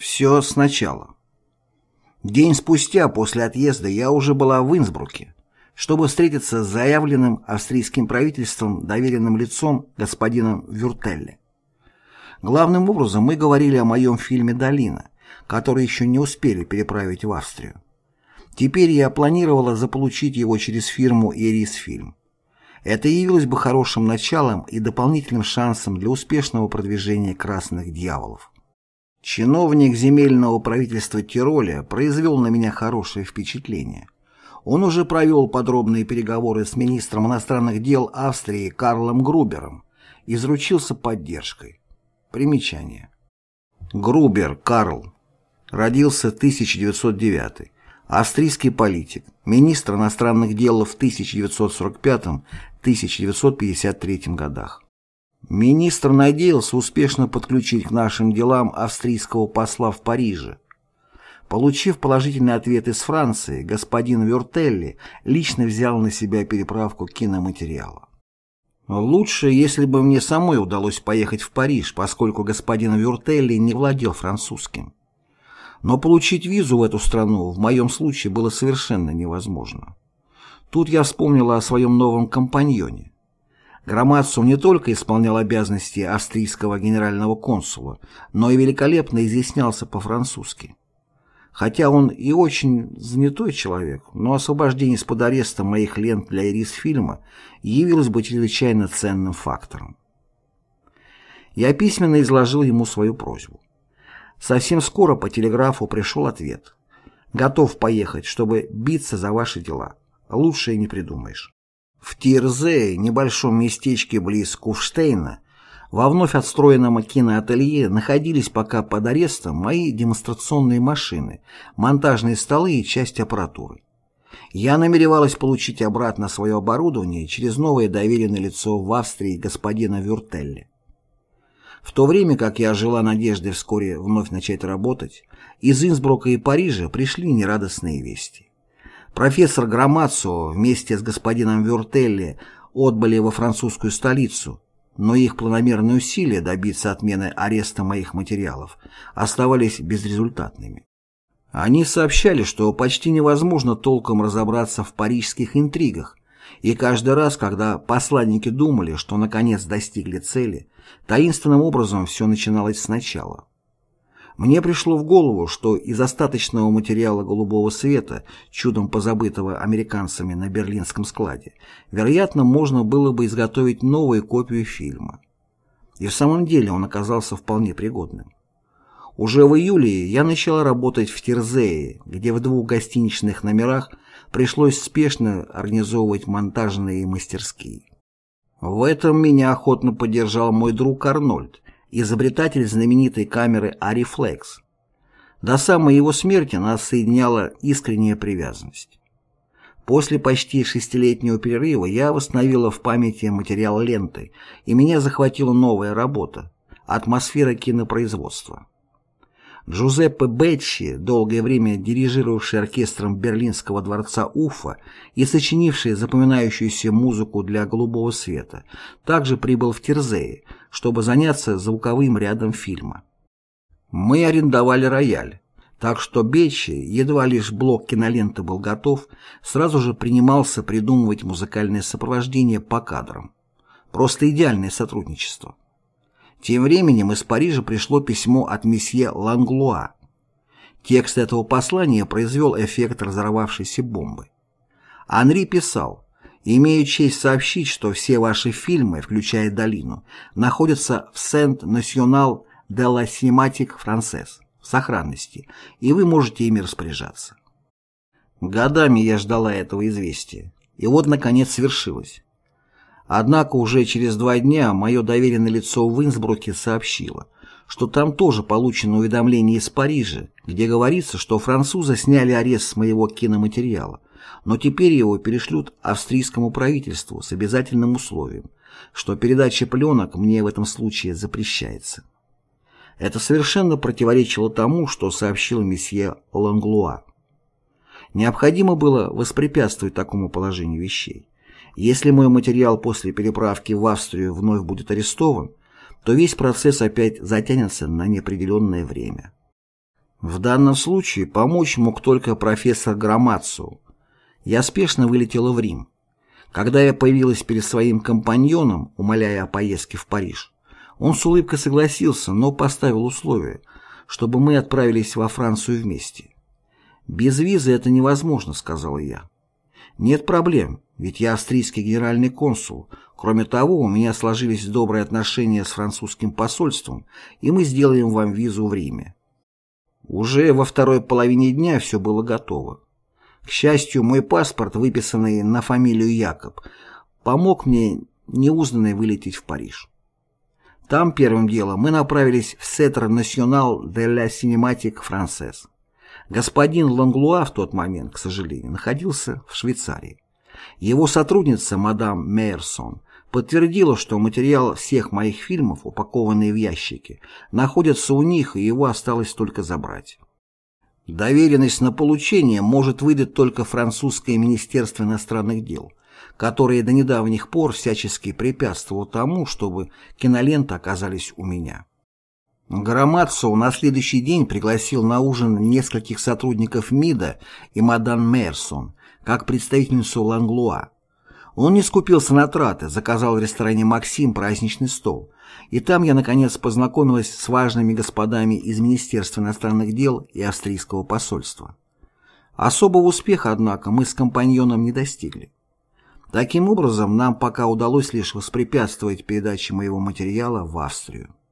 Все сначала. День спустя после отъезда я уже была в Инсбруке, чтобы встретиться с заявленным австрийским правительством доверенным лицом господином Вюртелле. Главным образом мы говорили о моем фильме «Долина», который еще не успели переправить в Австрию. Теперь я планировала заполучить его через фирму «Ирис Фильм». Это явилось бы хорошим началом и дополнительным шансом для успешного продвижения «Красных дьяволов». Чиновник земельного правительства Тироля произвел на меня хорошее впечатление. Он уже провел подробные переговоры с министром иностранных дел Австрии Карлом Грубером и заручился поддержкой. Примечание. Грубер Карл. Родился 1909 Австрийский политик, министр иностранных дел в 1945-1953 годах. Министр надеялся успешно подключить к нашим делам австрийского посла в Париже. Получив положительный ответ из Франции, господин Вюртелли лично взял на себя переправку киноматериала. Лучше, если бы мне самой удалось поехать в Париж, поскольку господин Вюртелли не владел французским. Но получить визу в эту страну в моем случае было совершенно невозможно. Тут я вспомнила о своем новом компаньоне. Громадцу не только исполнял обязанности австрийского генерального консула, но и великолепно изъяснялся по-французски. Хотя он и очень занятой человек, но освобождение из-под ареста моих лент для Ирис-фильма явилось бы чрезвычайно ценным фактором. Я письменно изложил ему свою просьбу. Совсем скоро по телеграфу пришел ответ. «Готов поехать, чтобы биться за ваши дела. Лучше и не придумаешь». В Тирзе, небольшом местечке близ Куфштейна, во вновь отстроенном киноателье находились пока под арестом мои демонстрационные машины, монтажные столы и часть аппаратуры. Я намеревалась получить обратно свое оборудование через новое доверенное лицо в Австрии господина Вюртелли. В то время как я жила надеждой вскоре вновь начать работать, из Инсбрука и Парижа пришли нерадостные вести. Профессор Громацо вместе с господином Вюртелли отбыли во французскую столицу, но их планомерные усилия добиться отмены ареста моих материалов оставались безрезультатными. Они сообщали, что почти невозможно толком разобраться в парижских интригах, и каждый раз, когда посланники думали, что наконец достигли цели, таинственным образом все начиналось сначала. Мне пришло в голову, что из остаточного материала голубого света, чудом позабытого американцами на берлинском складе, вероятно, можно было бы изготовить новую копию фильма. И в самом деле он оказался вполне пригодным. Уже в июле я начала работать в Терзее, где в двух гостиничных номерах пришлось спешно организовывать монтажные мастерские. В этом меня охотно поддержал мой друг Арнольд, изобретатель знаменитой камеры Арифлекс. До самой его смерти нас соединяла искренняя привязанность. После почти шестилетнего перерыва я восстановила в памяти материал ленты, и меня захватила новая работа – атмосфера кинопроизводства. Джузеппе Бетчи, долгое время дирижировавший оркестром Берлинского дворца Уфа и сочинивший запоминающуюся музыку для «Голубого света», также прибыл в Терзее, чтобы заняться звуковым рядом фильма. Мы арендовали рояль, так что Бетчи, едва лишь блок киноленты был готов, сразу же принимался придумывать музыкальное сопровождение по кадрам. Просто идеальное сотрудничество. Тем временем из Парижа пришло письмо от месье Ланглуа. Текст этого послания произвел эффект разорвавшейся бомбы. Анри писал «Имею честь сообщить, что все ваши фильмы, включая «Долину», находятся в Сент-Национал де ла Синематик Францесс в сохранности, и вы можете ими распоряжаться». Годами я ждала этого известия, и вот, наконец, свершилось. Однако уже через два дня мое доверенное лицо в Инсбруке сообщило, что там тоже получено уведомление из Парижа, где говорится, что французы сняли арест с моего киноматериала, но теперь его перешлют австрийскому правительству с обязательным условием, что передача пленок мне в этом случае запрещается. Это совершенно противоречило тому, что сообщил месье Ланглуа. Необходимо было воспрепятствовать такому положению вещей. Если мой материал после переправки в Австрию вновь будет арестован, то весь процесс опять затянется на неопределенное время. В данном случае помочь мог только профессор Громацу. Я спешно вылетела в Рим. Когда я появилась перед своим компаньоном, умоляя о поездке в Париж, он с улыбкой согласился, но поставил условие, чтобы мы отправились во Францию вместе. «Без визы это невозможно», — сказала я. «Нет проблем, ведь я австрийский генеральный консул. Кроме того, у меня сложились добрые отношения с французским посольством, и мы сделаем вам визу в Риме». Уже во второй половине дня все было готово. К счастью, мой паспорт, выписанный на фамилию Якоб, помог мне неузнанной вылететь в Париж. Там первым делом мы направились в Сетр Национал де ла Cinématique Française. Господин Ланглуа в тот момент, к сожалению, находился в Швейцарии. Его сотрудница, мадам Мейерсон, подтвердила, что материал всех моих фильмов, упакованный в ящики, находится у них, и его осталось только забрать. Доверенность на получение может выдать только французское министерство иностранных дел, которое до недавних пор всячески препятствовало тому, чтобы киноленты оказались у меня. Громадцов на следующий день пригласил на ужин нескольких сотрудников МИДа и мадам Мерсон, как представительницу Ланглуа. Он не скупился на траты, заказал в ресторане «Максим» праздничный стол. И там я, наконец, познакомилась с важными господами из Министерства иностранных дел и австрийского посольства. Особого успеха, однако, мы с компаньоном не достигли. Таким образом, нам пока удалось лишь воспрепятствовать передаче моего материала в Австрию.